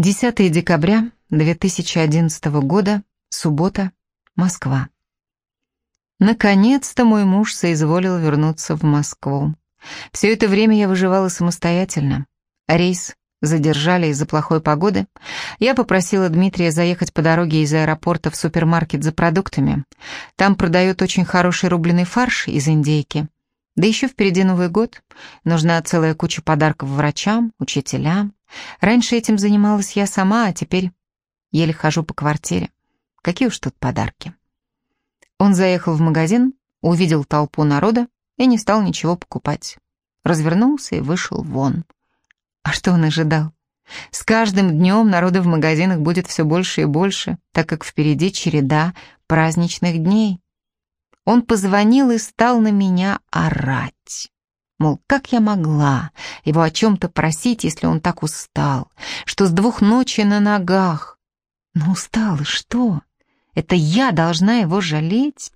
10 декабря 2011 года, суббота, Москва. Наконец-то мой муж соизволил вернуться в Москву. Все это время я выживала самостоятельно. Рейс задержали из-за плохой погоды. Я попросила Дмитрия заехать по дороге из аэропорта в супермаркет за продуктами. Там продают очень хороший рубленый фарш из индейки. Да еще впереди Новый год. Нужна целая куча подарков врачам, учителям. Раньше этим занималась я сама, а теперь еле хожу по квартире. Какие уж тут подарки. Он заехал в магазин, увидел толпу народа и не стал ничего покупать. Развернулся и вышел вон. А что он ожидал? С каждым днем народа в магазинах будет все больше и больше, так как впереди череда праздничных дней. Он позвонил и стал на меня орать. Мол, как я могла его о чем-то просить, если он так устал, что с двух ночи на ногах. Но устал и что? Это я должна его жалеть?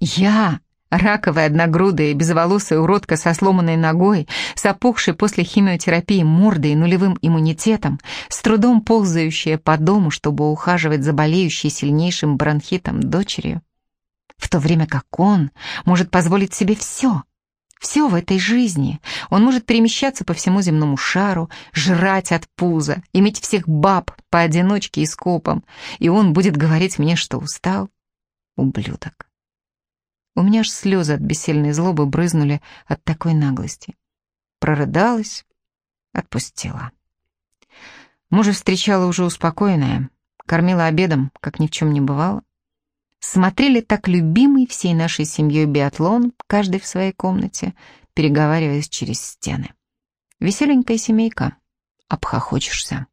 Я, раковая одногрудая, безволосая уродка со сломанной ногой, с опухшей после химиотерапии мордой и нулевым иммунитетом, с трудом ползающая по дому, чтобы ухаживать за болеющей сильнейшим бронхитом дочерью в то время как он может позволить себе все. Все в этой жизни. Он может перемещаться по всему земному шару, жрать от пуза, иметь всех баб поодиночке и скопом, и он будет говорить мне, что устал. Ублюдок. У меня аж слезы от бессильной злобы брызнули от такой наглости. Прорыдалась, отпустила. Мужа встречала уже успокоенная, кормила обедом, как ни в чем не бывало смотрели так любимый всей нашей семьей биатлон, каждый в своей комнате, переговариваясь через стены. Веселенькая семейка, обхохочешься.